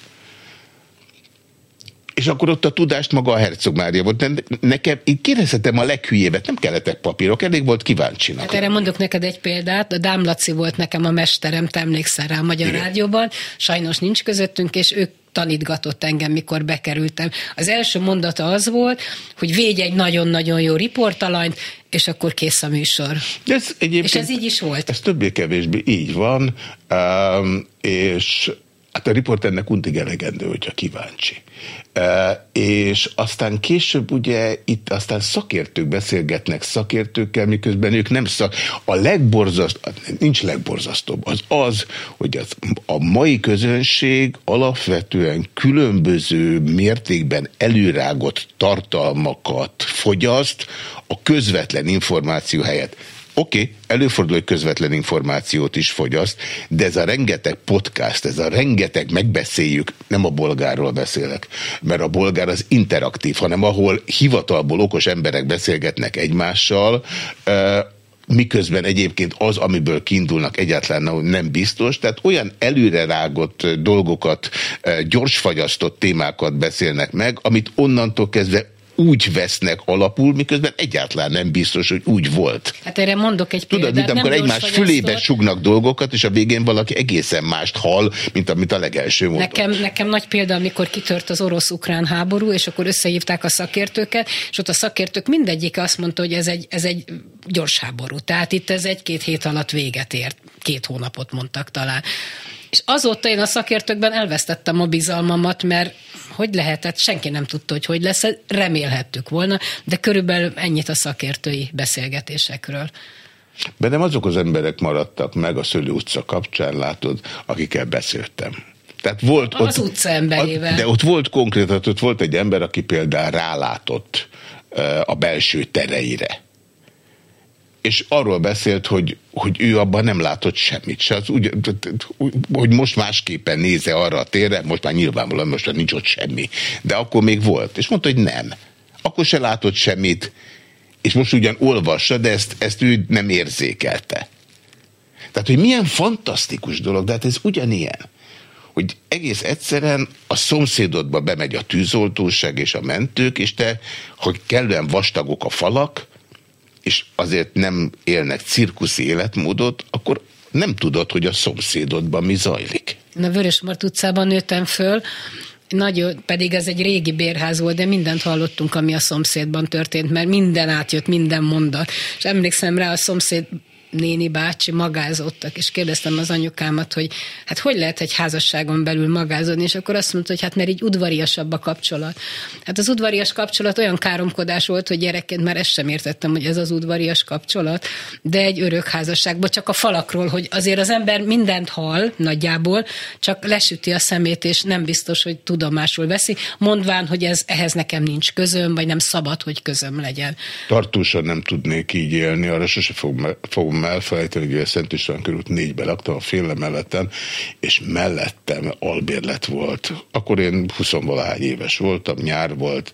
És akkor ott a tudást maga a Herzog Mária volt. De nekem, én kérdezhetem a leghülyébbet, nem kellettek papírok, elég volt kíváncsinak. Hát erre mondok neked egy példát, a Dám Laci volt nekem a mesterem, te emlékszel rá a Magyar Igen. Rádióban, sajnos nincs közöttünk, és ők tanítgatott engem, mikor bekerültem. Az első mondata az volt, hogy védj egy nagyon-nagyon jó riportalanyt, és akkor kész a műsor. Ez és ez így is volt. Ez többé-kevésbé így van, um, és hát a riporternek untig elegendő, hogyha kíváncsi. És aztán később ugye itt aztán szakértők beszélgetnek szakértőkkel, miközben ők nem szak... A legborzasztóbb, nincs legborzasztóbb, az az, hogy az, a mai közönség alapvetően különböző mértékben előrágott tartalmakat fogyaszt a közvetlen információ helyett. Oké, okay, előfordul, hogy közvetlen információt is fogyaszt, de ez a rengeteg podcast, ez a rengeteg megbeszéljük, nem a bolgárról beszélek, mert a bolgár az interaktív, hanem ahol hivatalból okos emberek beszélgetnek egymással, miközben egyébként az, amiből kiindulnak egyáltalán nem biztos, tehát olyan előre rágott dolgokat, gyorsfagyasztott témákat beszélnek meg, amit onnantól kezdve úgy vesznek alapul, miközben egyáltalán nem biztos, hogy úgy volt. Hát erre mondok egy példát. Tudod, mint amikor egymás fülébe sugnak dolgokat, és a végén valaki egészen mást hall, mint amit a legelső mondott. Nekem, nekem nagy példa, amikor kitört az orosz-ukrán háború, és akkor összehívták a szakértőket, és ott a szakértők mindegyik azt mondta, hogy ez egy, ez egy gyors háború. Tehát itt ez egy-két hét alatt véget ért. Két hónapot mondtak talán. És azóta én a szakértőkben elvesztettem a bizalmamat, mert hogy lehetett, senki nem tudta, hogy hogy lesz, remélhettük volna, de körülbelül ennyit a szakértői beszélgetésekről. Bennem azok az emberek maradtak meg a Szőlő utca kapcsán, látod, akikkel beszéltem. Tehát volt az ott, utca emberével. De ott volt konkrétan, ott volt egy ember, aki például rálátott a belső tereire és arról beszélt, hogy, hogy ő abban nem látott semmit. Se az úgy, hogy most másképpen néze arra a térre, most már nyilvánvalóan most már nincs ott semmi. De akkor még volt. És mondta, hogy nem. Akkor se látott semmit, és most ugyan olvassa, de ezt, ezt ő nem érzékelte. Tehát, hogy milyen fantasztikus dolog, de hát ez ugyanilyen hogy egész egyszerűen a szomszédodba bemegy a tűzoltóság és a mentők, és te, hogy kellően vastagok a falak, és azért nem élnek cirkuszi életmódot, akkor nem tudod, hogy a szomszédodban mi zajlik. Na Vörösmart utcában nőttem föl, nagyon, pedig ez egy régi bérház volt, de mindent hallottunk, ami a szomszédban történt, mert minden átjött, minden mondat. És emlékszem rá, a szomszéd néni bácsi magázottak, és kérdeztem az anyukámat, hogy hát hogy lehet egy házasságon belül magázodni, és akkor azt mondta, hogy hát mert így udvariasabb a kapcsolat. Hát az udvarias kapcsolat olyan káromkodás volt, hogy gyerekként már ezt sem értettem, hogy ez az udvarias kapcsolat, de egy örök házasságban csak a falakról, hogy azért az ember mindent hall nagyjából, csak lesüti a szemét, és nem biztos, hogy tudomásul veszi, mondván, hogy ez ehhez nekem nincs közöm, vagy nem szabad, hogy közöm legyen. Tartósan nem tudnék így élni, arra sose fogom, fogom elfelejteni, hogy a Szent István körült négybe laktam a féle melleten, és mellettem albérlet volt. Akkor én 20 éves voltam, nyár volt,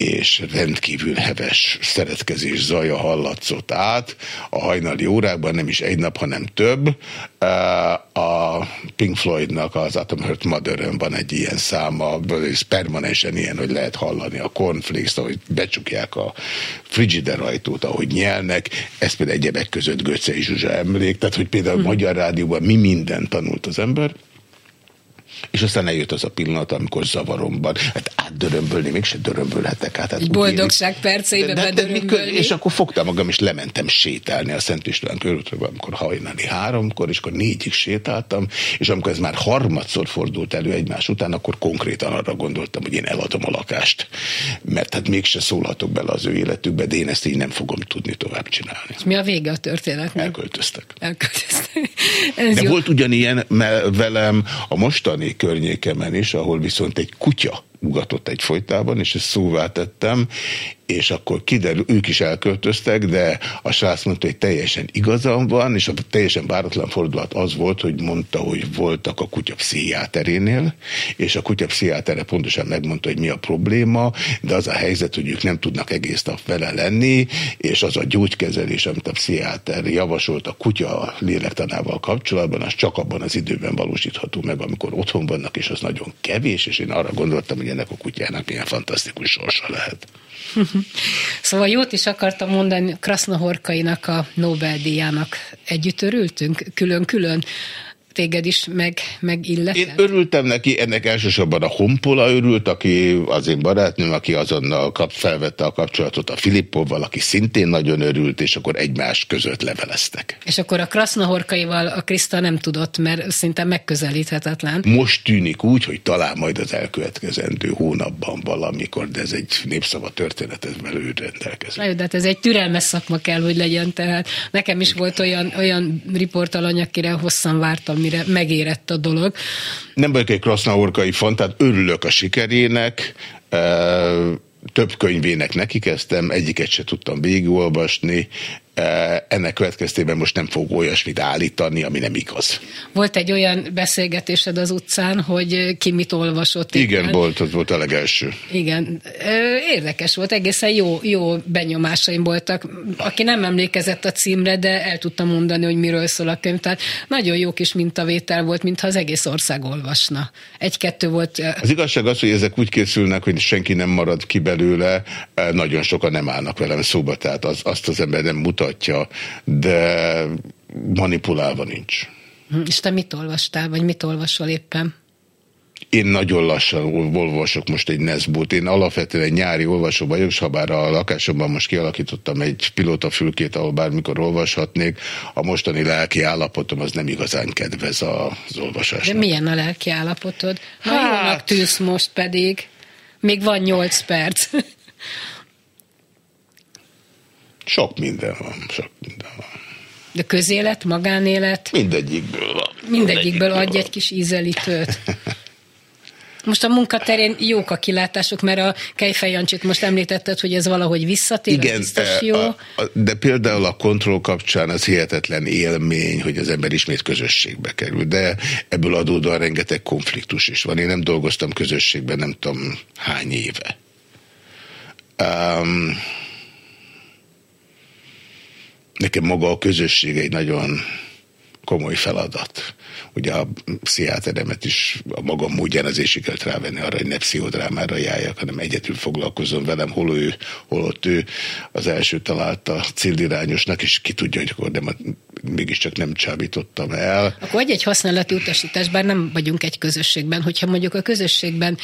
és rendkívül heves szeretkezés zaja hallatszott át. A hajnali órákban, nem is egy nap, hanem több. A Pink Floydnak az Atom Heart mother van egy ilyen száma, ez permanensen ilyen, hogy lehet hallani a cornflakes ahogy becsukják a frigider ajtót, ahogy nyelnek, ez például egyebek között Göcei Zsuzsa emlék, tehát hogy például a Magyar Rádióban mi mindent tanult az ember, és aztán eljött az a pillanat, amikor zavaromban, hát átdörömbölni, mégse dörömbölhetek át. Hát boldogság perceibe de, de, de, És akkor fogtam magam, és lementem sétálni a Szent István körülről, amikor hajnali háromkor, és akkor négyig sétáltam, és amikor ez már harmadszor fordult elő egymás után, akkor konkrétan arra gondoltam, hogy én eladom a lakást, mert hát mégse szólhatok bele az ő életükbe, de én ezt így nem fogom tudni tovább csinálni. És mi a vége a történetnek? Elköltöztek. Elköltöztek. Ez de jó. volt ugyanilyen velem a mostani környékemen is, ahol viszont egy kutya ugatott egy folytában, és ezt szóvá tettem, és akkor kiderül, ők is elköltöztek, de a srác mondta, hogy teljesen igazam van, és a teljesen váratlan fordulat az volt, hogy mondta, hogy voltak a kutya pszichiáterénél, és a kutya pszichiátere pontosan megmondta, hogy mi a probléma, de az a helyzet, hogy ők nem tudnak egész nap vele lenni, és az a gyógykezelés, amit a pszichiáter javasolt a kutya lélektanával kapcsolatban, az csak abban az időben valósítható meg, amikor otthon vannak, és az nagyon kevés, és én arra gondoltam, hogy ennek a kutyának milyen fantasztikus sorsa lehet. Szóval jót is akartam mondani Krasznahorkainak a Nobel-díjának. Együtt örültünk, külön-külön téged is meg, megilletett? Én örültem neki, ennek elsősorban a Honpola örült, aki az én barátnőm, aki azonnal kap, felvette a kapcsolatot a Filippovval, aki szintén nagyon örült, és akkor egymás között leveleztek. És akkor a Krasznahorkaival a Kriszta nem tudott, mert szinte megközelíthetetlen. Most tűnik úgy, hogy talán majd az elkövetkezendő hónapban valamikor, de ez egy népszava történet, ez belül rendelkezik. Na de hát ez egy türelmes szakma kell, hogy legyen, tehát nekem is volt olyan, olyan riportalany, akire hosszan vártam, mire megérett a dolog. Nem vagyok egy krasznaorkai fan, tehát örülök a sikerének, több könyvének neki kezdtem, egyiket se tudtam végigolvasni, ennek következtében most nem fog olyasmit állítani, ami nem igaz. Volt egy olyan beszélgetésed az utcán, hogy ki mit olvasott. Igen, éppen. volt, az volt a legelső. Igen, érdekes volt, egészen jó, jó benyomásaim voltak. Aki nem emlékezett a címre, de el tudtam mondani, hogy miről szól a könyv. Tehát nagyon jó kis mintavétel volt, mintha az egész ország olvasna. Egy-kettő volt. Az igazság az, hogy ezek úgy készülnek, hogy senki nem marad ki belőle, nagyon sokan nem állnak velem szóba, tehát az, azt az ember nem mutat mutatja, de manipulálva nincs. Hm, és te mit olvastál, vagy mit olvasol éppen? Én nagyon lassan olvasok most egy Nesbót. Én alapvetően nyári olvasó vagyok, és ha bár a lakásomban most kialakítottam egy pilótafülkét, ahol bármikor olvashatnék, a mostani lelki állapotom az nem igazán kedvez az olvasásnak. De milyen a lelki állapotod? Ha hát... jónak tűz most pedig. Még van nyolc perc. Sok minden van, sok minden van. De közélet, magánélet? Mindegyikből van. Mindegyikből adj egy kis ízelítőt. Most a munkaterén jók a kilátások, mert a Kejfej Jancsit most említetted, hogy ez valahogy visszatér, Igen, biztos jó. A, a, de például a kontroll kapcsán az hihetetlen élmény, hogy az ember ismét közösségbe kerül, de ebből adódóan rengeteg konfliktus is van. Én nem dolgoztam közösségben, nem tudom hány éve. Um, nekem maga a közösség egy nagyon komoly feladat. Ugye a pszichiáteremet is a magam módján azért sikerült rávenni arra, hogy ne pszichodrámára jáljak, hanem egyetül foglalkozom velem, hol ő, hol ott ő az első találta célirányosnak, és ki tudja, hogy akkor nem, mégiscsak nem csábítottam el. Akkor egy, egy használati utasítás, bár nem vagyunk egy közösségben, hogyha mondjuk a közösségben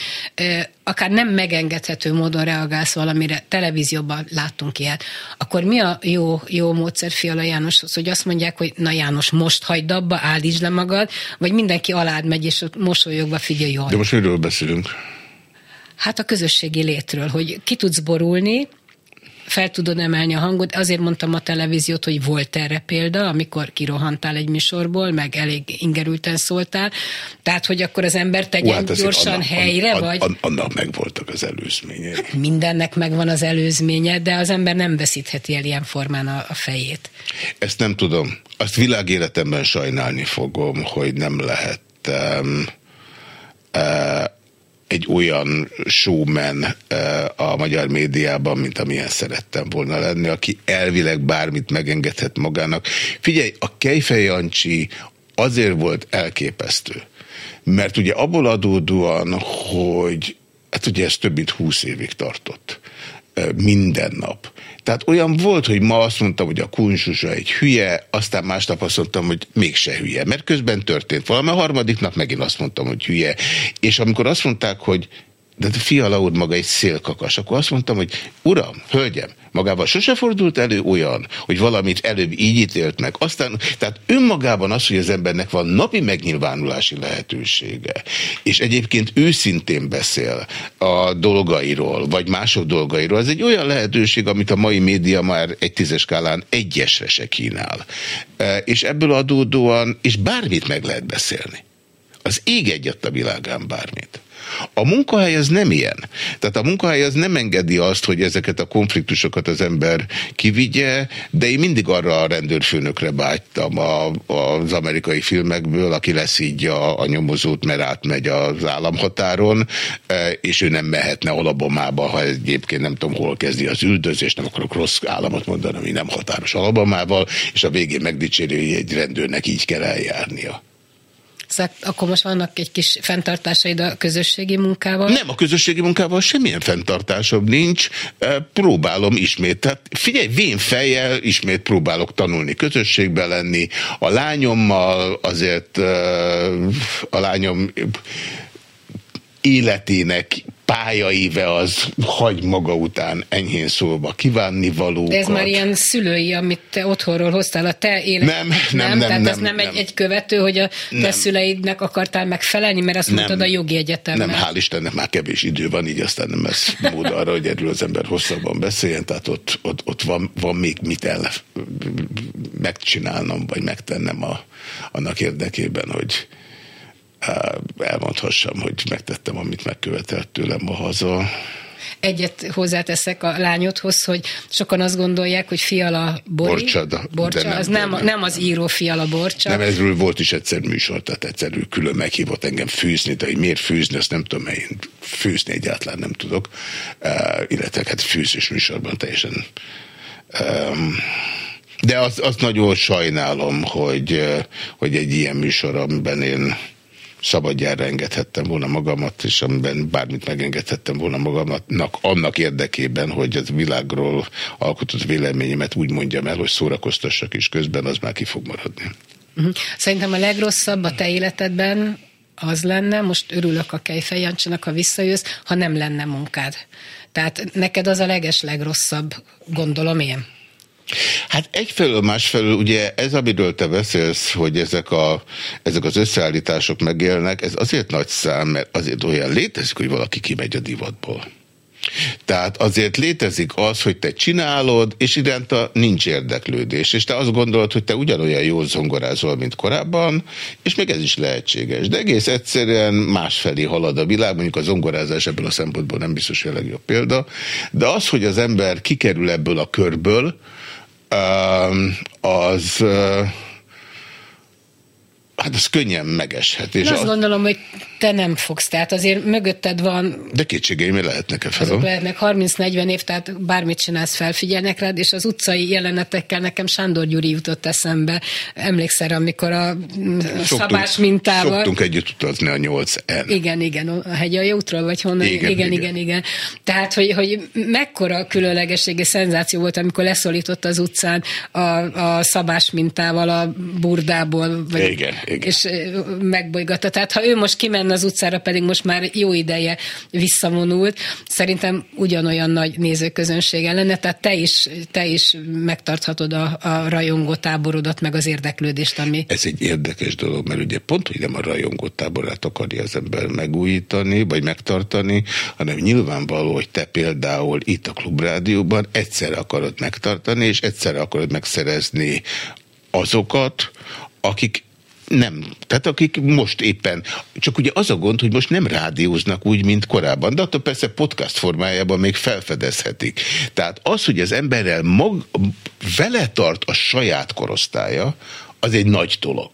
akár nem megengedhető módon reagálsz valamire, televízióban láttunk ilyet, akkor mi a jó, jó módszer Fiala Jánoshoz, hogy azt mondják, hogy na János, most hagyd abba, állítsd le magad, vagy mindenki alád megy, és mosolyogva figyelj jól. De most miről beszélünk? Hát a közösségi létről, hogy ki tudsz borulni, fel tudod emelni a hangot. Azért mondtam a televíziót, hogy volt erre példa, amikor kirohantál egy műsorból, meg elég ingerülten szóltál. Tehát, hogy akkor az ember tegyen hát gyorsan annak, helyre, annak, vagy? Annak megvoltak az előzményei. Hát mindennek megvan az előzménye, de az ember nem veszítheti el ilyen formán a, a fejét. Ezt nem tudom. Azt világéletemben sajnálni fogom, hogy nem lehettem uh, egy olyan showman a magyar médiában, mint amilyen szerettem volna lenni, aki elvileg bármit megengedhet magának. Figyelj, a Kejfej Jancsi azért volt elképesztő, mert ugye abból adódóan, hogy hát ugye ez több mint húsz évig tartott minden nap. Tehát olyan volt, hogy ma azt mondtam, hogy a kunsusa egy hülye, aztán másnap azt mondtam, hogy mégse hülye, mert közben történt valami. A harmadik nap megint azt mondtam, hogy hülye. És amikor azt mondták, hogy de Fiala úr maga egy szélkakas. Akkor azt mondtam, hogy uram, hölgyem, magával sose fordult elő olyan, hogy valamit előbb így ítélt meg. Aztán, tehát önmagában az, hogy az embernek van napi megnyilvánulási lehetősége, és egyébként őszintén beszél a dolgairól, vagy mások dolgairól, az egy olyan lehetőség, amit a mai média már egy tízes skálán egyesre se kínál. E, és ebből adódóan, és bármit meg lehet beszélni. Az ég egyet a világán bármit. A munkahely az nem ilyen. Tehát a munkahely az nem engedi azt, hogy ezeket a konfliktusokat az ember kivigye, de én mindig arra a rendőrfőnökre bágytam a, az amerikai filmekből, aki leszídja a nyomozót, mert átmegy az államhatáron, e, és ő nem mehetne Alabamába, ha egyébként nem tudom, hol kezdi az üldözést, nem akarok rossz államot mondani, ami nem határos Alabamával, és a végén megdicséri, hogy egy rendőrnek így kell eljárnia. Szóval akkor most vannak egy kis fenntartásaid a közösségi munkával? Nem, a közösségi munkával semmilyen fenntartásom nincs. Próbálom ismét. Tehát figyelj, vén fejjel ismét próbálok tanulni közösségbe lenni. A lányommal azért a lányom életének pályaíve az hagy maga után enyhén szólva kívánni. De ez már ilyen szülői, amit te otthonról hoztál a te élet. Nem, nem, nem. nem Tehát nem, ez nem, nem. Egy, egy követő, hogy a te nem. szüleidnek akartál megfelelni, mert azt nem. mondtad a jogi egyetemben. Nem, hál' Istennek már kevés idő van, így aztán nem lesz mód arra, hogy erről az ember hosszabban beszéljen, tehát ott, ott, ott van, van még mit el megcsinálnom, vagy megtennem a, annak érdekében, hogy elmondhassam, hogy megtettem, amit megkövetelt tőlem a haza. Egyet hozzáteszek a lányodhoz, hogy sokan azt gondolják, hogy Fiala Bori, Borcsa, de, Borcsa de nem, az nem, nem, nem az író Fiala Borcsa. Nem, ezről volt is egyszer műsor, tehát egyszerű külön meghívott engem fűzni, de hogy miért fűzni, azt nem tudom, én fűzni egyáltalán nem tudok, uh, illetve hát fűzős műsorban teljesen um, de azt, azt nagyon sajnálom, hogy, hogy egy ilyen műsor, amiben én szabadjára engedhettem volna magamat, és amiben bármit megengedhettem volna magamnak annak érdekében, hogy az világról alkotott véleményemet úgy mondjam el, hogy szórakoztassak is közben, az már ki fog maradni. Mhm. Szerintem a legrosszabb a te életedben az lenne, most örülök a Kejfej Jancsinak, ha visszajössz, ha nem lenne munkád. Tehát neked az a leges legrosszabb, gondolom én. Hát egyfelől, másfelől ugye ez, amiről te beszélsz, hogy ezek, a, ezek az összeállítások megélnek, ez azért nagy szám, mert azért olyan létezik, hogy valaki kimegy a divatból. Tehát azért létezik az, hogy te csinálod, és iránta nincs érdeklődés, és te azt gondolod, hogy te ugyanolyan jól zongorázol, mint korábban, és még ez is lehetséges. De egész egyszerűen másfelé halad a világ, mondjuk a zongorázás ebből a szempontból nem biztos, hogy a legjobb példa, de az, hogy az ember kikerül ebből a körből, az Hát ez könnyen megeshet. És azt az... gondolom, hogy te nem fogsz, tehát azért mögötted van... De kétségeim lehetnek-e fel? Azok lehetnek 30-40 év, tehát bármit csinálsz, felfigyelnek rád, és az utcai jelenetekkel nekem Sándor Gyuri jutott eszembe. Emlékszel, amikor a szoktunk, szabás mintával... Szoktunk együtt utazni a 8 n Igen, igen, a hegyalja útról, vagy honnan? Igen, igen, igen. igen, igen. Tehát, hogy, hogy mekkora különlegességi szenzáció volt, amikor leszólított az utcán a, a szabás mintával a burdából. Vagy, igen, igen. És megbolygatta. Tehát, ha ő most kiment az utcára, pedig most már jó ideje visszavonult, szerintem ugyanolyan nagy nézőközönsége lenne, tehát te is, te is megtarthatod a, a rajongó táborodat, meg az érdeklődést, ami... Ez egy érdekes dolog, mert ugye pont, hogy nem a rajongó táborát akarja az ember megújítani, vagy megtartani, hanem nyilvánvaló, hogy te például itt a Klubrádióban egyszerre akarod megtartani, és egyszerre akarod megszerezni azokat, akik nem. Tehát akik most éppen, csak ugye az a gond, hogy most nem rádióznak úgy, mint korábban, de attól persze podcast formájában még felfedezhetik. Tehát az, hogy az emberrel mag, vele tart a saját korosztálya, az egy nagy dolog.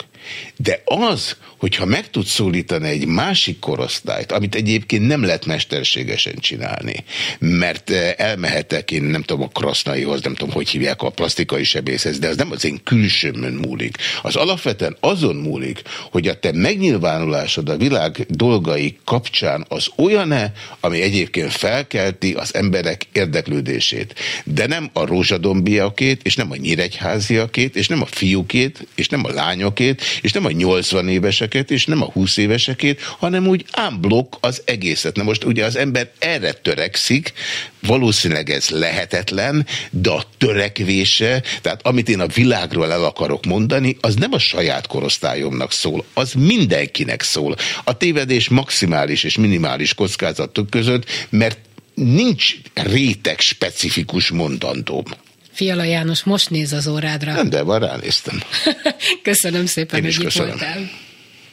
De az, hogyha meg tud szólítani egy másik korosztályt, amit egyébként nem lehet mesterségesen csinálni, mert eh, elmehetek én nem tudom a krasznaihoz, nem tudom, hogy hívják a plastikai sebészhez, de az nem az én külsőmön múlik. Az alapvetően azon múlik, hogy a te megnyilvánulásod a világ dolgai kapcsán az olyan-e, ami egyébként felkelti az emberek érdeklődését. De nem a rózsadombiakét, és nem a nyíregyháziakét, és nem a fiúkét, és nem a lányokét, és nem a 80 éveseket, és nem a 20 éveseket, hanem úgy ámblok az egészet. Na most ugye az ember erre törekszik, valószínűleg ez lehetetlen, de a törekvése, tehát amit én a világról el akarok mondani, az nem a saját korosztályomnak szól, az mindenkinek szól. A tévedés maximális és minimális kockázatok között, mert nincs réteg specifikus mondandóm. Fiala János most néz az órádra. Nem, de van ránéztem. köszönöm szépen, hogy itt voltál.